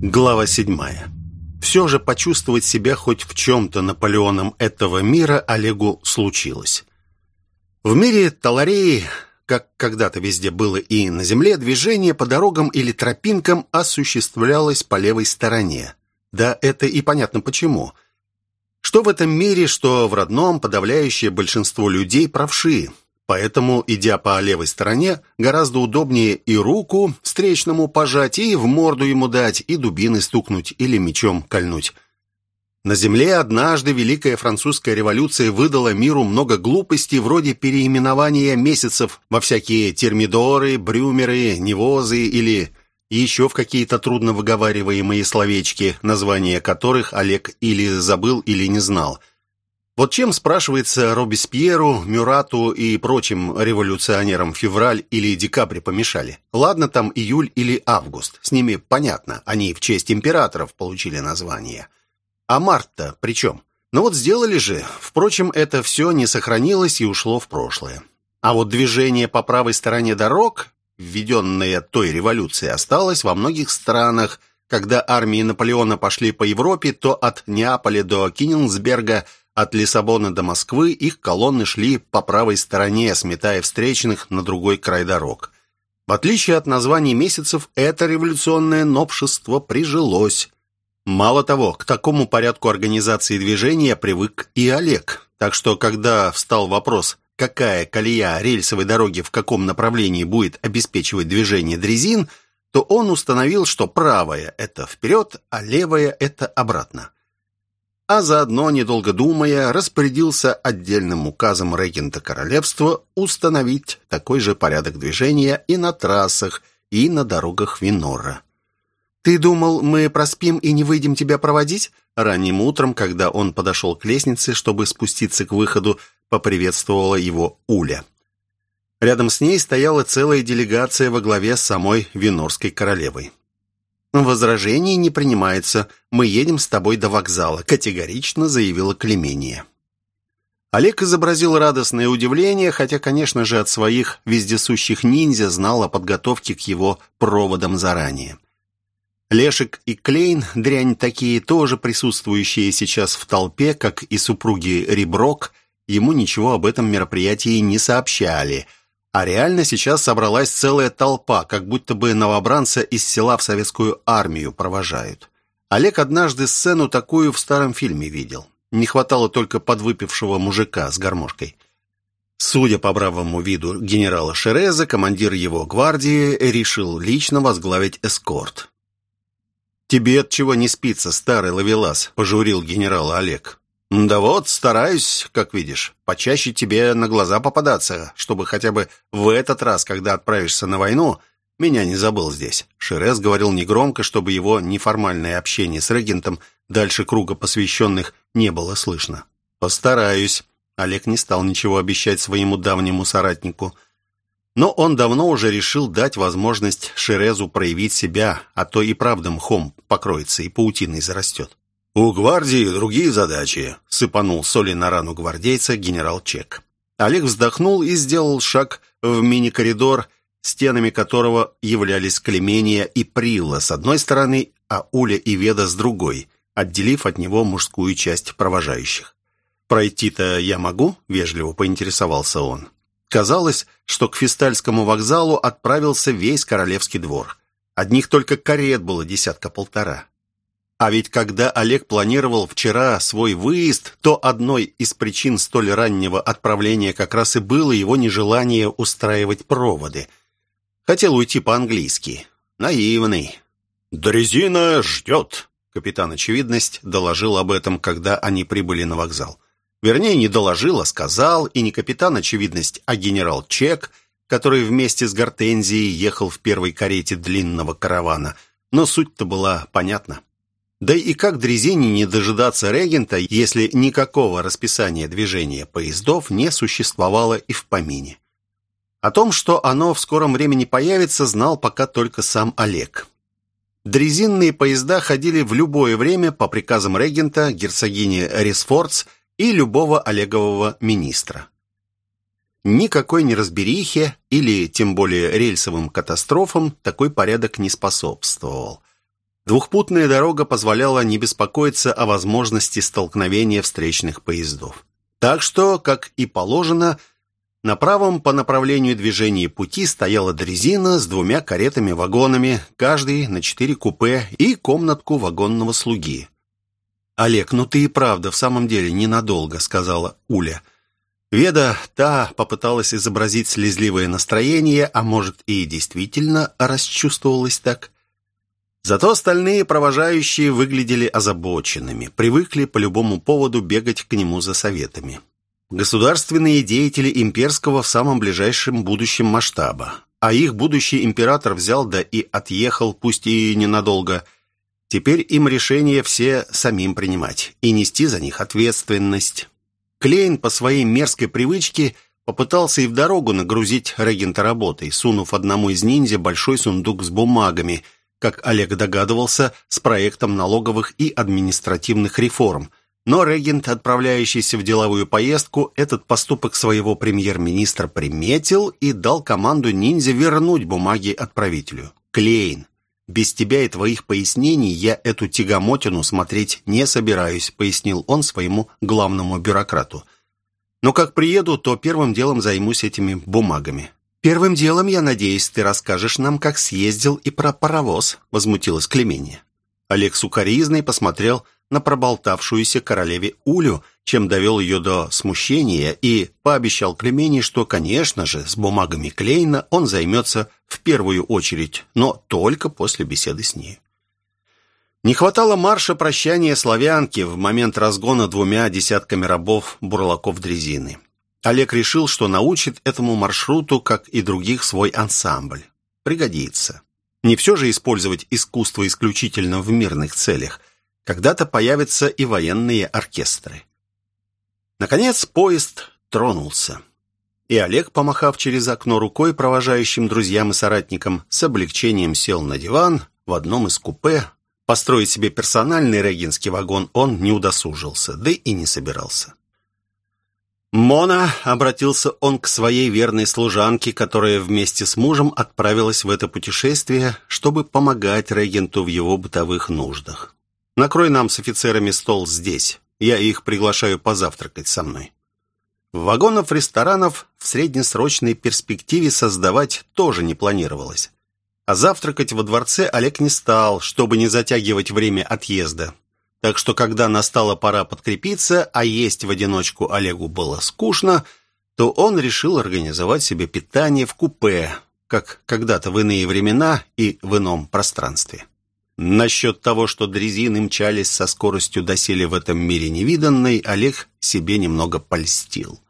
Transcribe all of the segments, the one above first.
Глава седьмая. Все же почувствовать себя хоть в чем-то Наполеоном этого мира Олегу случилось. В мире Талареи, как когда-то везде было и на земле, движение по дорогам или тропинкам осуществлялось по левой стороне. Да это и понятно почему. Что в этом мире, что в родном, подавляющее большинство людей правши. Поэтому, идя по левой стороне, гораздо удобнее и руку встречному пожать, и в морду ему дать, и дубиной стукнуть или мечом кольнуть. На земле однажды Великая Французская революция выдала миру много глупостей вроде переименования месяцев во всякие термидоры, брюмеры, невозы или еще в какие-то трудно выговариваемые словечки, названия которых Олег или забыл, или не знал – вот чем, спрашивается, Робеспьеру, Мюрату и прочим революционерам февраль или декабрь помешали? Ладно, там июль или август. С ними понятно. Они в честь императоров получили название. А март-то при чем? Ну вот сделали же. Впрочем, это все не сохранилось и ушло в прошлое. А вот движение по правой стороне дорог, введенное той революцией, осталось во многих странах. Когда армии Наполеона пошли по Европе, то от Неаполя до Киннсберга – от Лиссабона до Москвы их колонны шли по правой стороне, сметая встречных на другой край дорог. В отличие от названий месяцев, это революционное новшество прижилось. Мало того, к такому порядку организации движения привык и Олег. Так что, когда встал вопрос, какая колея рельсовой дороги в каком направлении будет обеспечивать движение дрезин, то он установил, что правая – это вперед, а левая – это обратно а заодно, недолго думая, распорядился отдельным указом регента королевства установить такой же порядок движения и на трассах, и на дорогах Винора. «Ты думал, мы проспим и не выйдем тебя проводить?» Ранним утром, когда он подошел к лестнице, чтобы спуститься к выходу, поприветствовала его Уля. Рядом с ней стояла целая делегация во главе с самой Винорской королевой. «Возражений не принимается. Мы едем с тобой до вокзала», — категорично заявила Клемения. Олег изобразил радостное удивление, хотя, конечно же, от своих вездесущих ниндзя знал о подготовке к его проводам заранее. Лешек и Клейн, дрянь такие, тоже присутствующие сейчас в толпе, как и супруги Риброк, ему ничего об этом мероприятии не сообщали — а реально сейчас собралась целая толпа, как будто бы новобранца из села в советскую армию провожают. Олег однажды сцену такую в старом фильме видел. Не хватало только подвыпившего мужика с гармошкой. Судя по бравому виду генерала Шереза, командир его гвардии решил лично возглавить эскорт. «Тебе от чего не спится, старый ловелас?» – пожурил генерал Олег. «Да вот, стараюсь, как видишь, почаще тебе на глаза попадаться, чтобы хотя бы в этот раз, когда отправишься на войну, меня не забыл здесь». Шерез говорил негромко, чтобы его неформальное общение с регентом дальше круга посвященных не было слышно. «Постараюсь». Олег не стал ничего обещать своему давнему соратнику. Но он давно уже решил дать возможность Шерезу проявить себя, а то и правда мхом покроется и паутиной зарастет. «У гвардии другие задачи», — сыпанул соли на рану гвардейца генерал Чек. Олег вздохнул и сделал шаг в мини-коридор, стенами которого являлись Клемения и Прилла с одной стороны, а Уля и Веда с другой, отделив от него мужскую часть провожающих. «Пройти-то я могу?» — вежливо поинтересовался он. Казалось, что к Фистальскому вокзалу отправился весь королевский двор. Одних только карет было десятка-полтора. А ведь когда Олег планировал вчера свой выезд, то одной из причин столь раннего отправления как раз и было его нежелание устраивать проводы. Хотел уйти по-английски. Наивный. «Дрезина ждет», — капитан Очевидность доложил об этом, когда они прибыли на вокзал. Вернее, не доложил, а сказал, и не капитан Очевидность, а генерал Чек, который вместе с Гортензией ехал в первой карете длинного каравана. Но суть-то была понятна. Да и как дрезине не дожидаться регента, если никакого расписания движения поездов не существовало и в помине? О том, что оно в скором времени появится, знал пока только сам Олег. Дрезинные поезда ходили в любое время по приказам регента, герцогини Рисфордс и любого Олегового министра. Никакой неразберихе или тем более рельсовым катастрофам такой порядок не способствовал. Двухпутная дорога позволяла не беспокоиться о возможности столкновения встречных поездов. Так что, как и положено, на правом по направлению движения пути стояла дрезина с двумя каретами-вагонами, каждый на четыре купе и комнатку вагонного слуги. «Олег, ну ты и правда в самом деле ненадолго», — сказала Уля. Веда, та попыталась изобразить слезливое настроение, а может и действительно расчувствовалась так. Зато остальные провожающие выглядели озабоченными, привыкли по любому поводу бегать к нему за советами. Государственные деятели имперского в самом ближайшем будущем масштаба. А их будущий император взял да и отъехал, пусть и ненадолго. Теперь им решение все самим принимать и нести за них ответственность. Клейн по своей мерзкой привычке попытался и в дорогу нагрузить регента работой, сунув одному из ниндзя большой сундук с бумагами – как Олег догадывался, с проектом налоговых и административных реформ. Но регент, отправляющийся в деловую поездку, этот поступок своего премьер-министра приметил и дал команду ниндзя вернуть бумаги отправителю. «Клейн, без тебя и твоих пояснений я эту тягомотину смотреть не собираюсь», пояснил он своему главному бюрократу. «Но как приеду, то первым делом займусь этими бумагами». «Первым делом, я надеюсь, ты расскажешь нам, как съездил и про паровоз», — возмутилась Клемения. Олег сукоризный посмотрел на проболтавшуюся королеве Улю, чем довел ее до смущения, и пообещал Клемении, что, конечно же, с бумагами Клейна он займется в первую очередь, но только после беседы с ней. Не хватало марша прощания славянки в момент разгона двумя десятками рабов бурлаков дрезины. Олег решил, что научит этому маршруту, как и других, свой ансамбль. Пригодится. Не все же использовать искусство исключительно в мирных целях. Когда-то появятся и военные оркестры. Наконец поезд тронулся. И Олег, помахав через окно рукой провожающим друзьям и соратникам, с облегчением сел на диван в одном из купе. Построить себе персональный регинский вагон он не удосужился, да и не собирался. «Мона», — обратился он к своей верной служанке, которая вместе с мужем отправилась в это путешествие, чтобы помогать регенту в его бытовых нуждах. «Накрой нам с офицерами стол здесь. Я их приглашаю позавтракать со мной». Вагонов ресторанов в среднесрочной перспективе создавать тоже не планировалось. А завтракать во дворце Олег не стал, чтобы не затягивать время отъезда. Так что, когда настала пора подкрепиться, а есть в одиночку Олегу было скучно, то он решил организовать себе питание в купе, как когда-то в иные времена и в ином пространстве. Насчет того, что дрезины мчались со скоростью доселе в этом мире невиданной, Олег себе немного польстил.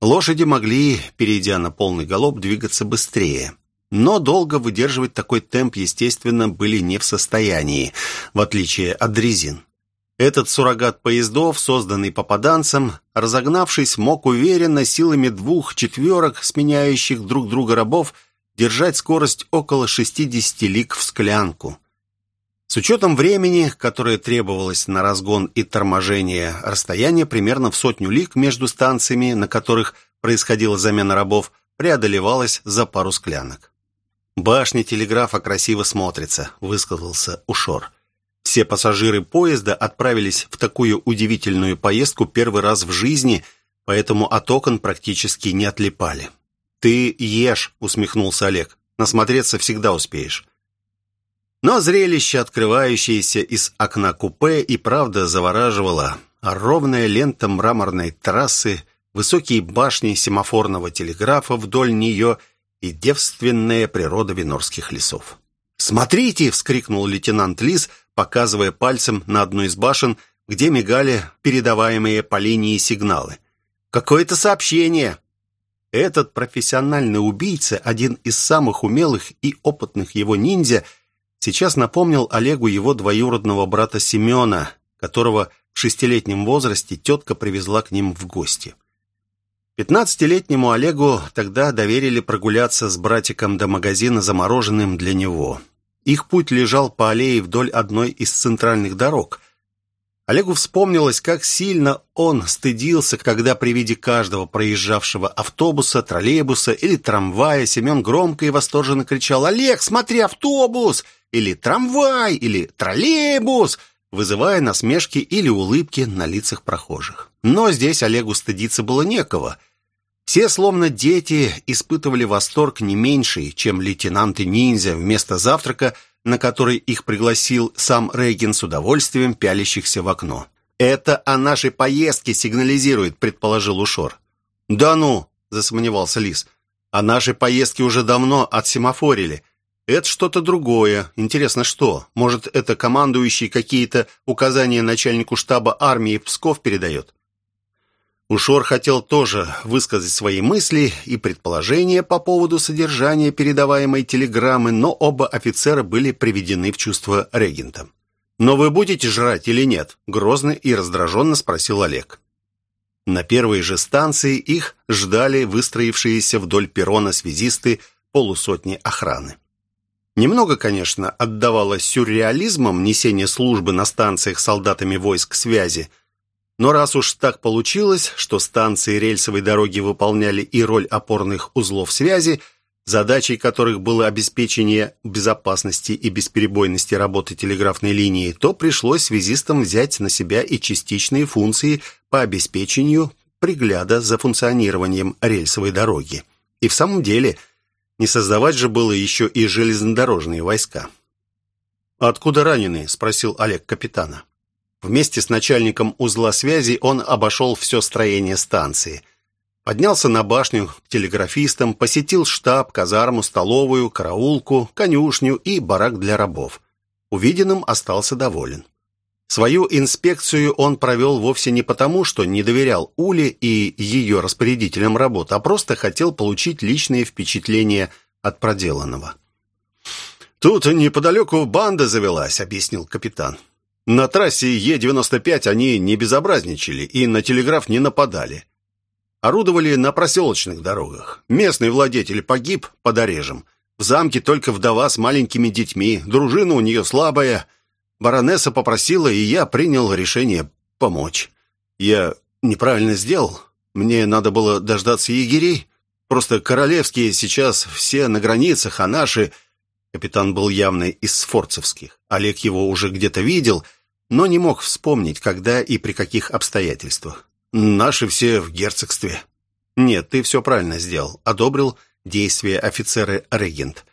Лошади могли, перейдя на полный галоп, двигаться быстрее. Но долго выдерживать такой темп, естественно, были не в состоянии, в отличие от дрезин. Этот суррогат поездов, созданный попаданцем, разогнавшись, мог уверенно силами двух четверок, сменяющих друг друга рабов, держать скорость около 60 лиг в склянку. С учетом времени, которое требовалось на разгон и торможение, расстояние примерно в сотню лиг между станциями, на которых происходила замена рабов, преодолевалось за пару склянок. «Башня телеграфа красиво смотрится», — высказался Ушор. Все пассажиры поезда отправились в такую удивительную поездку первый раз в жизни, поэтому от окон практически не отлипали. «Ты ешь», — усмехнулся Олег. «Насмотреться всегда успеешь». Но зрелище, открывающееся из окна купе, и правда завораживало. А ровная лента мраморной трассы, высокие башни семафорного телеграфа вдоль нее и девственная природа винорских лесов. «Смотрите!» — вскрикнул лейтенант Лис — показывая пальцем на одну из башен, где мигали передаваемые по линии сигналы. «Какое-то сообщение!» Этот профессиональный убийца, один из самых умелых и опытных его ниндзя, сейчас напомнил Олегу его двоюродного брата Семена, которого в шестилетнем возрасте тетка привезла к ним в гости. Пятнадцатилетнему Олегу тогда доверили прогуляться с братиком до магазина замороженным для него – их путь лежал по аллее вдоль одной из центральных дорог. Олегу вспомнилось, как сильно он стыдился, когда при виде каждого проезжавшего автобуса, троллейбуса или трамвая Семен громко и восторженно кричал «Олег, смотри, автобус!» или «трамвай» или «троллейбус», вызывая насмешки или улыбки на лицах прохожих. Но здесь Олегу стыдиться было некого. Все, словно дети, испытывали восторг не меньший, чем лейтенанты-ниндзя вместо завтрака, на который их пригласил сам Рейген с удовольствием пялящихся в окно. «Это о нашей поездке сигнализирует», — предположил Ушор. «Да ну!» — засомневался Лис. «О нашей поездке уже давно отсемафорили. Это что-то другое. Интересно, что? Может, это командующий какие-то указания начальнику штаба армии Псков передает?» Ушор хотел тоже высказать свои мысли и предположения по поводу содержания передаваемой телеграммы, но оба офицера были приведены в чувство регентом. «Но вы будете жрать или нет?» — грозно и раздраженно спросил Олег. На первой же станции их ждали выстроившиеся вдоль перрона связисты полусотни охраны. Немного, конечно, отдавало сюрреализмом несение службы на станциях солдатами войск связи, но раз уж так получилось, что станции рельсовой дороги выполняли и роль опорных узлов связи, задачей которых было обеспечение безопасности и бесперебойности работы телеграфной линии, то пришлось связистам взять на себя и частичные функции по обеспечению пригляда за функционированием рельсовой дороги. И в самом деле – не создавать же было еще и железнодорожные войска. «Откуда раненые?» – спросил Олег капитана. Вместе с начальником узла связи он обошел все строение станции. Поднялся на башню к телеграфистам, посетил штаб, казарму, столовую, караулку, конюшню и барак для рабов. Увиденным остался доволен. Свою инспекцию он провел вовсе не потому, что не доверял Уле и ее распорядителям работ, а просто хотел получить личные впечатления от проделанного. «Тут неподалеку банда завелась», — объяснил капитан. «На трассе Е-95 они не безобразничали и на телеграф не нападали. Орудовали на проселочных дорогах. Местный владетель погиб под орежем. В замке только вдова с маленькими детьми, дружина у нее слабая». Баронесса попросила, и я принял решение помочь. Я неправильно сделал. Мне надо было дождаться егерей. Просто королевские сейчас все на границах, а наши... Капитан был явно из сфорцевских. Олег его уже где-то видел, но не мог вспомнить, когда и при каких обстоятельствах. Наши все в герцогстве. Нет, ты все правильно сделал. Одобрил действия офицера-регент.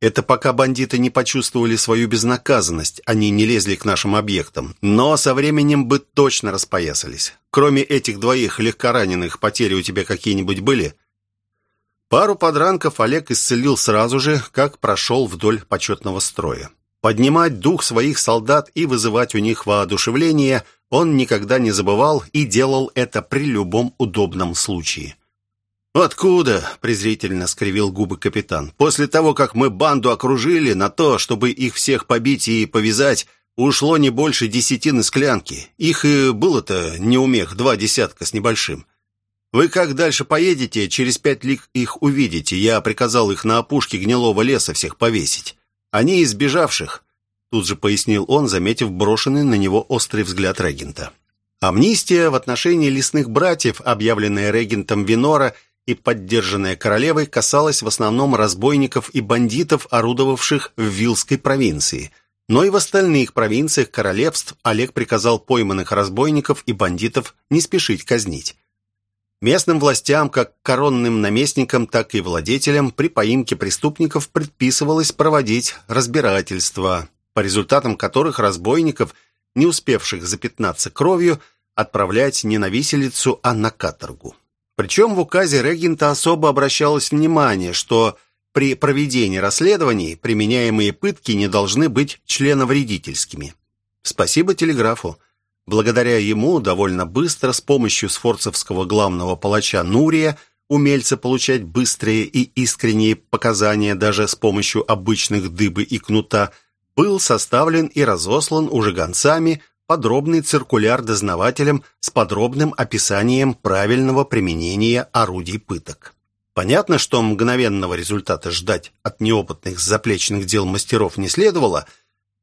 Это пока бандиты не почувствовали свою безнаказанность, они не лезли к нашим объектам. Но со временем бы точно распоясались. Кроме этих двоих легкораненых, потери у тебя какие-нибудь были? Пару подранков Олег исцелил сразу же, как прошел вдоль почетного строя. Поднимать дух своих солдат и вызывать у них воодушевление он никогда не забывал и делал это при любом удобном случае. «Откуда?» – презрительно скривил губы капитан. «После того, как мы банду окружили, на то, чтобы их всех побить и повязать, ушло не больше десятины склянки. Их и было-то неумех, два десятка с небольшим. Вы как дальше поедете, через пять лик их увидите. Я приказал их на опушке гнилого леса всех повесить. Они избежавших», – тут же пояснил он, заметив брошенный на него острый взгляд регента. Амнистия в отношении лесных братьев, объявленная регентом Винора – и поддержанная королевой касалась в основном разбойников и бандитов, орудовавших в Вилской провинции. Но и в остальных провинциях королевств Олег приказал пойманных разбойников и бандитов не спешить казнить. Местным властям, как коронным наместникам, так и владетелям, при поимке преступников предписывалось проводить разбирательства, по результатам которых разбойников, не успевших запятнаться кровью, отправлять не на виселицу, а на каторгу. Причем в указе регента особо обращалось внимание, что при проведении расследований применяемые пытки не должны быть членовредительскими. Спасибо телеграфу. Благодаря ему довольно быстро с помощью сфорцевского главного палача Нурия умельца получать быстрые и искренние показания даже с помощью обычных дыбы и кнута, был составлен и разослан уже гонцами подробный циркуляр дознавателям с подробным описанием правильного применения орудий пыток. Понятно, что мгновенного результата ждать от неопытных заплечных дел мастеров не следовало,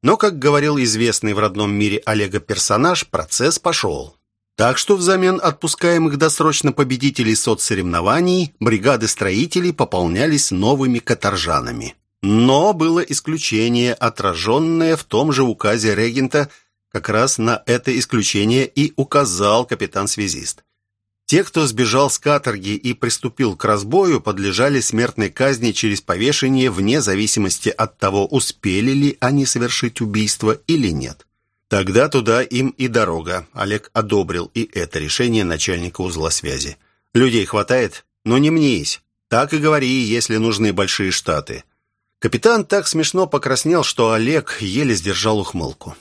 но, как говорил известный в родном мире Олега персонаж, процесс пошел. Так что взамен отпускаемых досрочно победителей соцсоревнований бригады строителей пополнялись новыми каторжанами. Но было исключение, отраженное в том же указе регента, как раз на это исключение и указал капитан-связист. Те, кто сбежал с каторги и приступил к разбою, подлежали смертной казни через повешение вне зависимости от того, успели ли они совершить убийство или нет. Тогда туда им и дорога. Олег одобрил и это решение начальника узла связи. Людей хватает? но не мнись. Так и говори, если нужны большие штаты. Капитан так смешно покраснел, что Олег еле сдержал ухмылку.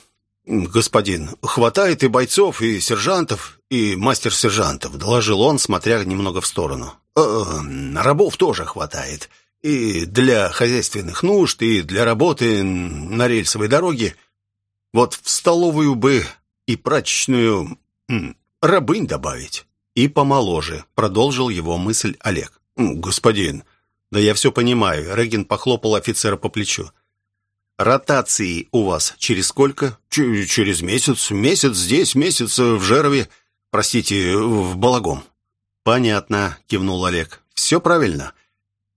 «Господин, хватает и бойцов, и сержантов, и мастер-сержантов», доложил он, смотря немного в сторону. «Э, «Рабов тоже хватает. И для хозяйственных нужд, и для работы на рельсовой дороге. Вот в столовую бы и прачечную рабынь добавить». «И помоложе», — продолжил его мысль Олег. «Господин, да я все понимаю», — Регин похлопал офицера по плечу. Ротации у вас через сколько? Ч через месяц. Месяц здесь, месяц в Жерове. Простите, в Балагом. Понятно, кивнул Олег. Все правильно.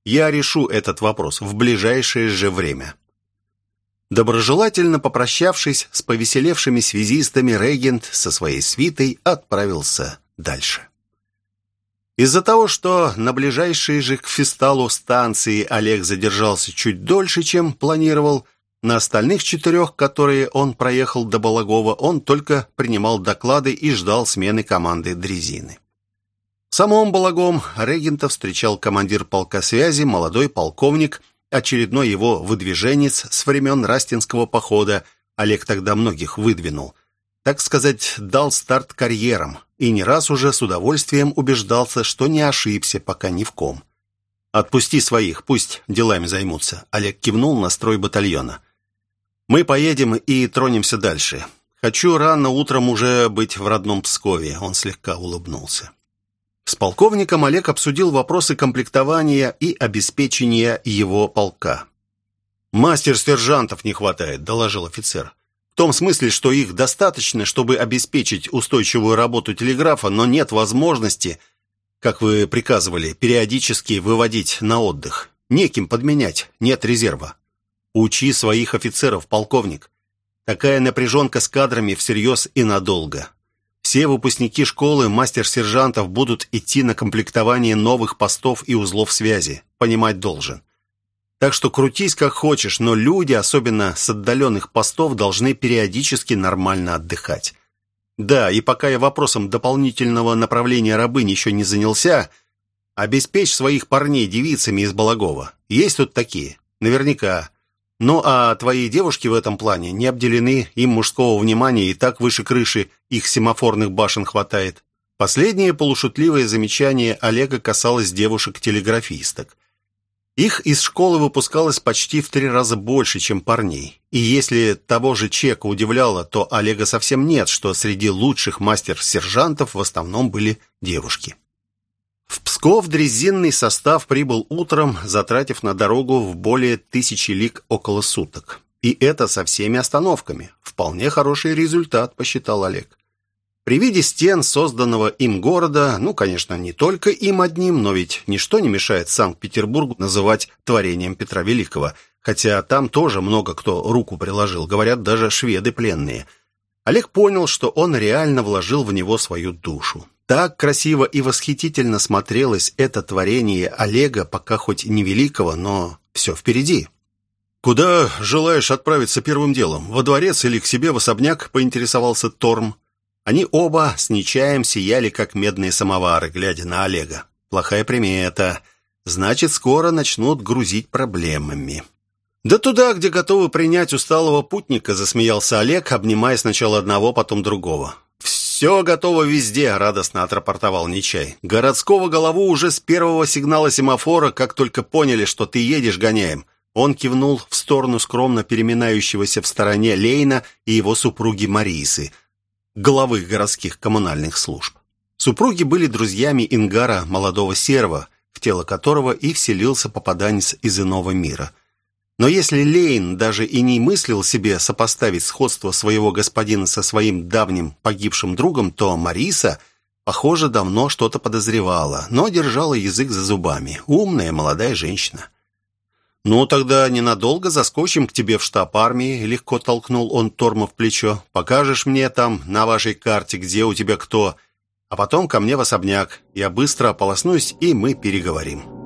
Я решу этот вопрос в ближайшее же время. Доброжелательно попрощавшись с повеселевшими связистами, регент со своей свитой отправился дальше. Из-за того, что на ближайшей же к Фисталу станции Олег задержался чуть дольше, чем планировал, на остальных четырех, которые он проехал до Балагова, он только принимал доклады и ждал смены команды дрезины. Самом Балагом регента встречал командир полка связи, молодой полковник, очередной его выдвиженец с времен Растинского похода, Олег тогда многих выдвинул. Так сказать, дал старт карьерам, и не раз уже с удовольствием убеждался, что не ошибся пока ни в ком. «Отпусти своих, пусть делами займутся», — Олег кивнул на строй батальона. Мы поедем и тронемся дальше. Хочу рано утром уже быть в родном Пскове. Он слегка улыбнулся. С полковником Олег обсудил вопросы комплектования и обеспечения его полка. «Мастер-сержантов не хватает», — доложил офицер. «В том смысле, что их достаточно, чтобы обеспечить устойчивую работу телеграфа, но нет возможности, как вы приказывали, периодически выводить на отдых. Неким подменять, нет резерва». Учи своих офицеров, полковник. Такая напряженка с кадрами всерьез и надолго. Все выпускники школы мастер-сержантов будут идти на комплектование новых постов и узлов связи. Понимать должен. Так что крутись как хочешь, но люди, особенно с отдаленных постов, должны периодически нормально отдыхать. Да, и пока я вопросом дополнительного направления рабынь еще не занялся, обеспечь своих парней девицами из Балагова. Есть тут такие? Наверняка. Ну а твои девушки в этом плане не обделены, им мужского внимания и так выше крыши их семафорных башен хватает. Последнее полушутливое замечание Олега касалось девушек-телеграфисток. Их из школы выпускалось почти в три раза больше, чем парней. И если того же Чека удивляло, то Олега совсем нет, что среди лучших мастер-сержантов в основном были девушки. В Псков дрезинный состав прибыл утром, затратив на дорогу в более тысячи лиг около суток. И это со всеми остановками. Вполне хороший результат, посчитал Олег. При виде стен созданного им города, ну, конечно, не только им одним, но ведь ничто не мешает Санкт-Петербургу называть творением Петра Великого, хотя там тоже много кто руку приложил, говорят, даже шведы пленные. Олег понял, что он реально вложил в него свою душу. Так красиво и восхитительно смотрелось это творение Олега, пока хоть невеликого, но все впереди. «Куда желаешь отправиться первым делом? Во дворец или к себе в особняк?» — поинтересовался Торм. Они оба с Нечаем сияли, как медные самовары, глядя на Олега. Плохая примета. Значит, скоро начнут грузить проблемами. «Да туда, где готовы принять усталого путника», — засмеялся Олег, обнимая сначала одного, потом другого. «Все готово везде», — радостно отрапортовал Нечай. «Городского голову уже с первого сигнала семафора, как только поняли, что ты едешь, гоняем». Он кивнул в сторону скромно переминающегося в стороне Лейна и его супруги Марисы, главы городских коммунальных служб. Супруги были друзьями Ингара, молодого серва, в тело которого и вселился попаданец из иного мира — но если Лейн даже и не мыслил себе сопоставить сходство своего господина со своим давним погибшим другом, то Мариса, похоже, давно что-то подозревала, но держала язык за зубами. Умная молодая женщина. «Ну, тогда ненадолго заскочим к тебе в штаб армии», — легко толкнул он Торма в плечо. «Покажешь мне там на вашей карте, где у тебя кто, а потом ко мне в особняк. Я быстро ополоснусь, и мы переговорим».